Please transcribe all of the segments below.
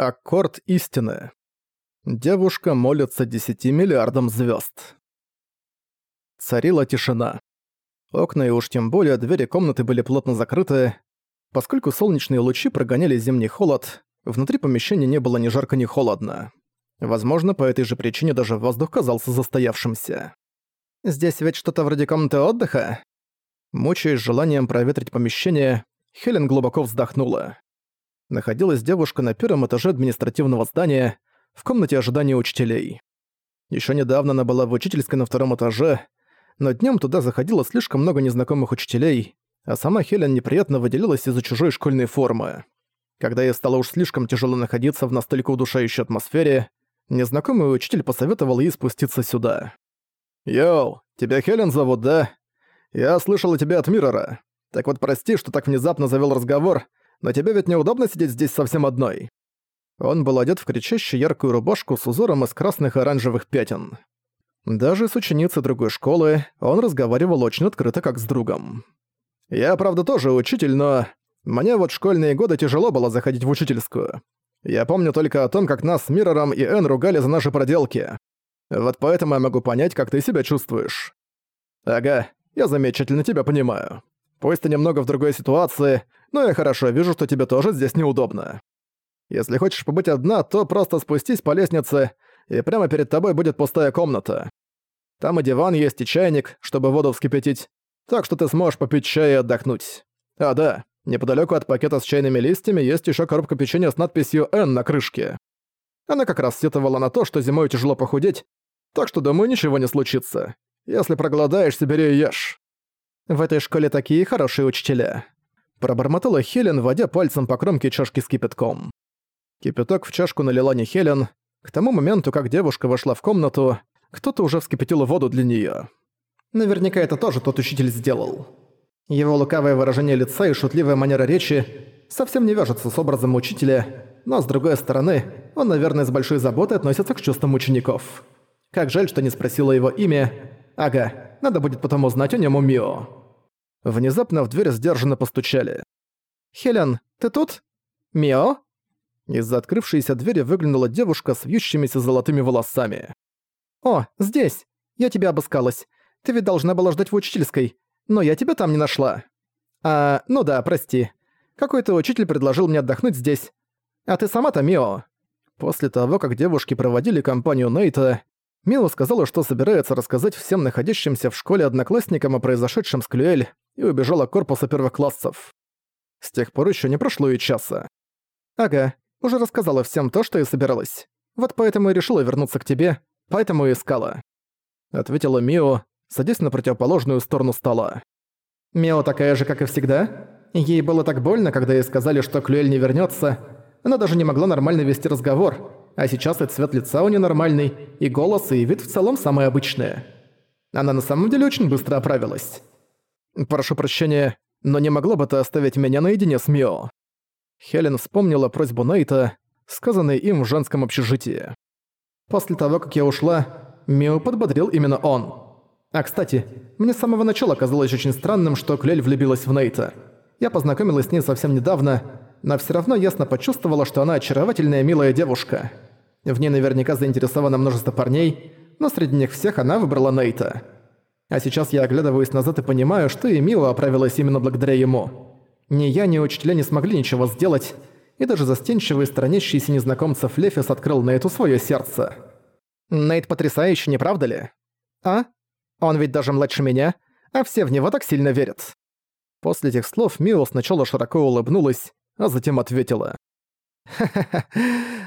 Аккорд истины. Девушка молится десяти миллиардам звезд. Царила тишина. Окна и уж тем более двери комнаты были плотно закрыты. Поскольку солнечные лучи прогоняли зимний холод, внутри помещения не было ни жарко, ни холодно. Возможно, по этой же причине даже воздух казался застоявшимся. «Здесь ведь что-то вроде комнаты отдыха?» Мучаясь желанием проветрить помещение, Хелен глубоко вздохнула находилась девушка на первом этаже административного здания, в комнате ожидания учителей. Еще недавно она была в учительской на втором этаже, но днем туда заходило слишком много незнакомых учителей, а сама Хелен неприятно выделилась из-за чужой школьной формы. Когда ей стало уж слишком тяжело находиться в настолько удушающей атмосфере, незнакомый учитель посоветовал ей спуститься сюда. «Йоу, тебя Хелен зовут, да? Я слышал о тебе от Миррора. Так вот прости, что так внезапно завел разговор, но тебе ведь неудобно сидеть здесь совсем одной». Он был одет в кричащую яркую рубашку с узором из красных и оранжевых пятен. Даже с ученицей другой школы он разговаривал очень открыто, как с другом. «Я, правда, тоже учитель, но... Мне вот школьные годы тяжело было заходить в учительскую. Я помню только о том, как нас с Миррором и Энн ругали за наши проделки. Вот поэтому я могу понять, как ты себя чувствуешь. Ага, я замечательно тебя понимаю. Пусть ты немного в другой ситуации, но я хорошо вижу, что тебе тоже здесь неудобно. Если хочешь побыть одна, то просто спустись по лестнице, и прямо перед тобой будет пустая комната. Там и диван есть, и чайник, чтобы воду вскипятить, так что ты сможешь попить чай и отдохнуть. А да, неподалеку от пакета с чайными листьями есть еще коробка печенья с надписью «Н» на крышке. Она как раз сетовала на то, что зимой тяжело похудеть, так что, думаю, ничего не случится. Если проголодаешься, бери и ешь. В этой школе такие хорошие учителя. Пробормотала Хелен, водя пальцем по кромке чашки с кипятком. Кипяток в чашку налила не Хелен. К тому моменту, как девушка вошла в комнату, кто-то уже вскипятил воду для неё. Наверняка это тоже тот учитель сделал. Его лукавое выражение лица и шутливая манера речи совсем не вяжутся с образом учителя, но, с другой стороны, он, наверное, с большой заботой относится к чувствам учеников. Как жаль, что не спросила его имя. Ага, надо будет потом узнать о нем у Мио. Внезапно в дверь сдержанно постучали. «Хелен, ты тут? Мио?» Из-за открывшейся двери выглянула девушка с вьющимися золотыми волосами. «О, здесь! Я тебя обыскалась. Ты ведь должна была ждать в учительской, но я тебя там не нашла». «А, ну да, прости. Какой-то учитель предложил мне отдохнуть здесь. А ты сама-то Мио?» После того, как девушки проводили компанию Нейта, Мио сказала, что собирается рассказать всем находящимся в школе одноклассникам о произошедшем с Клюэль и убежала к корпусу первых. С тех пор еще не прошло и часа. «Ага, уже рассказала всем то, что и собиралась. Вот поэтому и решила вернуться к тебе, поэтому и искала». Ответила Мио, садясь на противоположную сторону стола. «Мио такая же, как и всегда? Ей было так больно, когда ей сказали, что Клюэль не вернется. Она даже не могла нормально вести разговор, а сейчас и цвет лица у нее нормальный, и голос, и вид в целом самый обычный. Она на самом деле очень быстро оправилась. «Прошу прощения, но не могла бы ты оставить меня наедине с Мио?» Хелен вспомнила просьбу Нейта, сказанной им в женском общежитии. После того, как я ушла, Мио подбодрил именно он. А кстати, мне с самого начала казалось очень странным, что Клель влюбилась в Нейта. Я познакомилась с ней совсем недавно, но все равно ясно почувствовала, что она очаровательная милая девушка. В ней наверняка заинтересовано множество парней, но среди них всех она выбрала Нейта. А сейчас я оглядываюсь назад и понимаю, что и Мила оправилась именно благодаря ему. Ни я, ни учителя не смогли ничего сделать, и даже застенчивый странящийся незнакомцев Лефис открыл на эту свое сердце. Нейт потрясающий, не правда ли? А? Он ведь даже младше меня, а все в него так сильно верят. После этих слов Мио сначала широко улыбнулась, а затем ответила. «Ха-ха-ха,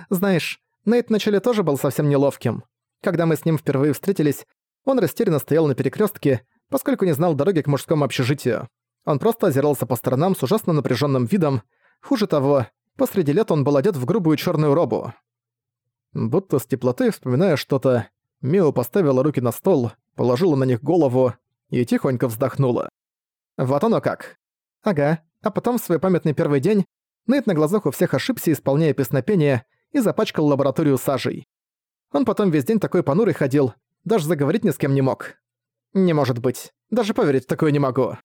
знаешь, Нейт вначале тоже был совсем неловким. Когда мы с ним впервые встретились, он растерянно стоял на перекрестке, поскольку не знал дороги к мужскому общежитию. Он просто озирался по сторонам с ужасно напряженным видом. Хуже того, посреди лета он был одет в грубую черную робу. Будто с теплотой вспоминая что-то, Мио поставила руки на стол, положила на них голову и тихонько вздохнула. Вот оно как. Ага, а потом в свой памятный первый день Нейт на глазах у всех ошибся, исполняя песнопение, и запачкал лабораторию сажей. Он потом весь день такой понурый ходил, даже заговорить ни с кем не мог. Не может быть. Даже поверить в такое не могу.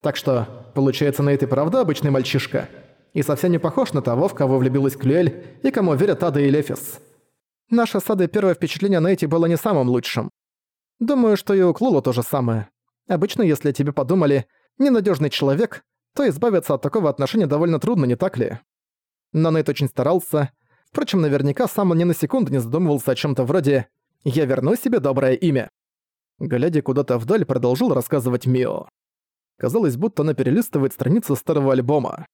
Так что, получается, Нейт и правда обычный мальчишка? и совсем не похож на того, в кого влюбилась Клюэль и кому верят Ада и Лефис. Наше сады первое впечатление на эти было не самым лучшим. Думаю, что и у Клула то же самое. Обычно, если о тебе подумали «ненадежный человек», то избавиться от такого отношения довольно трудно, не так ли? Но Нейт очень старался. Впрочем, наверняка сам он ни на секунду не задумывался о чем то вроде «я верну себе доброе имя». Глядя куда-то вдаль, продолжил рассказывать Мио. Казалось, будто она перелистывает страницу старого альбома.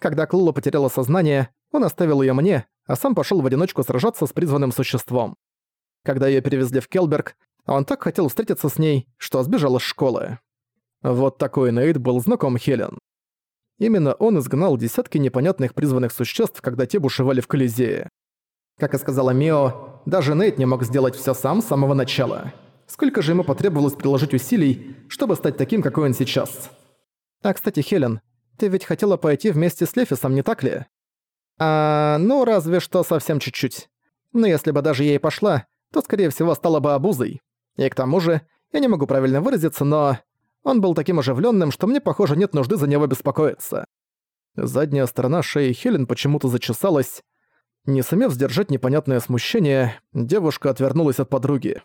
Когда Клула потеряла сознание, он оставил ее мне, а сам пошел в одиночку сражаться с призванным существом. Когда ее перевезли в Келберг, он так хотел встретиться с ней, что сбежал из школы. Вот такой Нейт был знаком Хелен. Именно он изгнал десятки непонятных призванных существ, когда те бушевали в Колизее. Как и сказала Мио, даже Нейт не мог сделать все сам с самого начала. Сколько же ему потребовалось приложить усилий, чтобы стать таким, какой он сейчас? А, кстати, Хелен, ты ведь хотела пойти вместе с Лефисом, не так ли? А, ну, разве что совсем чуть-чуть. Но если бы даже ей пошла, то, скорее всего, стала бы обузой. И к тому же, я не могу правильно выразиться, но... Он был таким оживленным, что мне, похоже, нет нужды за него беспокоиться. Задняя сторона шеи Хелен почему-то зачесалась. Не сумев сдержать непонятное смущение, девушка отвернулась от подруги.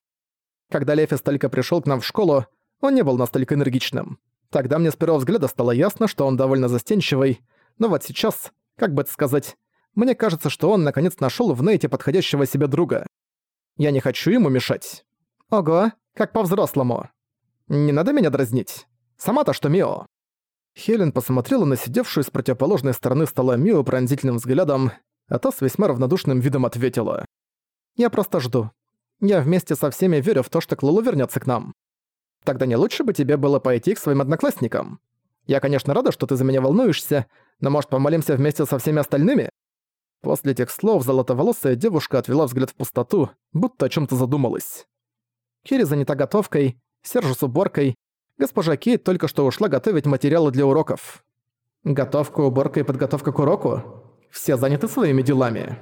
Когда Лефис только пришел к нам в школу, он не был настолько энергичным. Тогда мне с первого взгляда стало ясно, что он довольно застенчивый, но вот сейчас, как бы это сказать, мне кажется, что он наконец нашел в Нейте подходящего себе друга. Я не хочу ему мешать. Ого, как по-взрослому. Не надо меня дразнить. Сама-то что Мио. Хелен посмотрела на сидевшую с противоположной стороны стола Мио пронзительным взглядом, а та с весьма равнодушным видом ответила. «Я просто жду. Я вместе со всеми верю в то, что Клулу вернется к нам. Тогда не лучше бы тебе было пойти к своим одноклассникам? Я, конечно, рада, что ты за меня волнуешься, но, может, помолимся вместе со всеми остальными?» После этих слов золотоволосая девушка отвела взгляд в пустоту, будто о чем то задумалась. Кири занята готовкой, Сержу с уборкой. Госпожа Кейт только что ушла готовить материалы для уроков. Готовка, уборка и подготовка к уроку? Все заняты своими делами.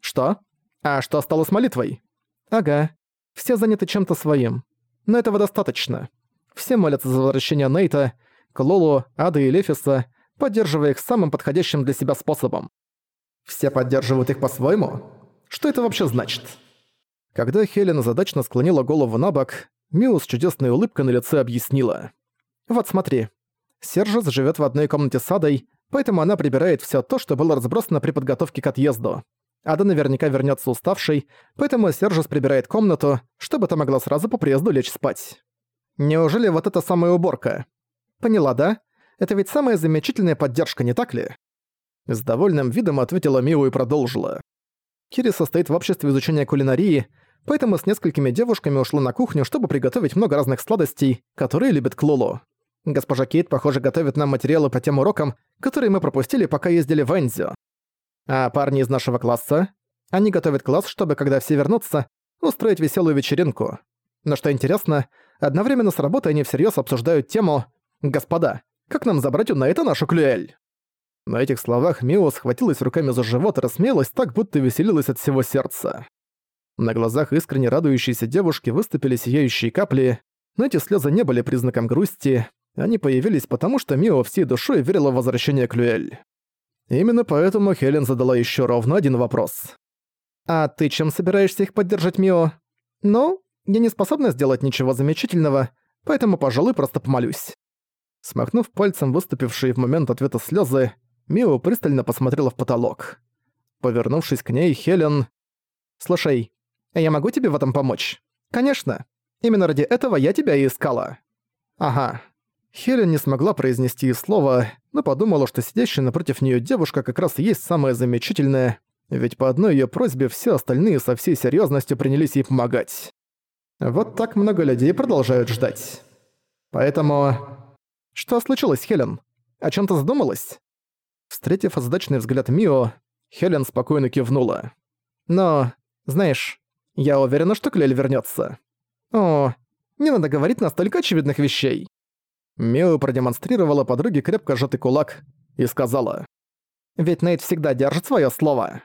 Что? А что стало с молитвой? Ага. Все заняты чем-то своим. Но этого достаточно. Все молятся за возвращение Нейта, Клолу, Ады и Лефиса, поддерживая их самым подходящим для себя способом. Все поддерживают их по-своему? Что это вообще значит? Когда Хелен задачно склонила голову на бок, Миу с чудесной улыбкой на лице объяснила. «Вот смотри. Сержис живет в одной комнате с Адой, поэтому она прибирает все то, что было разбросано при подготовке к отъезду. Ада наверняка вернется уставшей, поэтому Сержис прибирает комнату, чтобы та могла сразу по приезду лечь спать. Неужели вот это самая уборка? Поняла, да? Это ведь самая замечательная поддержка, не так ли? С довольным видом ответила Миу и продолжила. Кири состоит в обществе изучения кулинарии, поэтому с несколькими девушками ушла на кухню, чтобы приготовить много разных сладостей, которые любит Клолу. Госпожа Кейт, похоже, готовит нам материалы по тем урокам, которые мы пропустили, пока ездили в Энзио. А парни из нашего класса? Они готовят класс, чтобы, когда все вернутся, устроить веселую вечеринку. Но что интересно, одновременно с работой они всерьез обсуждают тему «Господа, как нам забрать у Найта нашу клюэль?» На этих словах Мио схватилась руками за живот и рассмеялась так, будто веселилась от всего сердца. На глазах искренне радующейся девушки выступили сияющие капли, но эти слезы не были признаком грусти, они появились потому, что Мио всей душой верила в возвращение Клюэль. Именно поэтому Хелен задала еще ровно один вопрос. «А ты чем собираешься их поддержать, Мио?» «Ну, я не способна сделать ничего замечательного, поэтому, пожалуй, просто помолюсь». Смахнув пальцем выступившие в момент ответа слезы, Мио пристально посмотрела в потолок. Повернувшись к ней, Хелен... «Слушай, я могу тебе в этом помочь?» «Конечно. Именно ради этого я тебя и искала». «Ага, Хелен не смогла произнести и слова, но подумала, что сидящая напротив нее девушка как раз и есть самая замечательная, ведь по одной ее просьбе все остальные со всей серьезностью принялись ей помогать. Вот так много людей продолжают ждать. Поэтому... Что случилось, Хелен? О чем то задумалась? Встретив озадаченный взгляд Мио, Хелен спокойно кивнула. Но, знаешь, я уверена, что Клель вернется. О, не надо говорить настолько очевидных вещей. Мио продемонстрировала подруге крепко сжатый кулак и сказала. «Ведь Нейт всегда держит свое слово».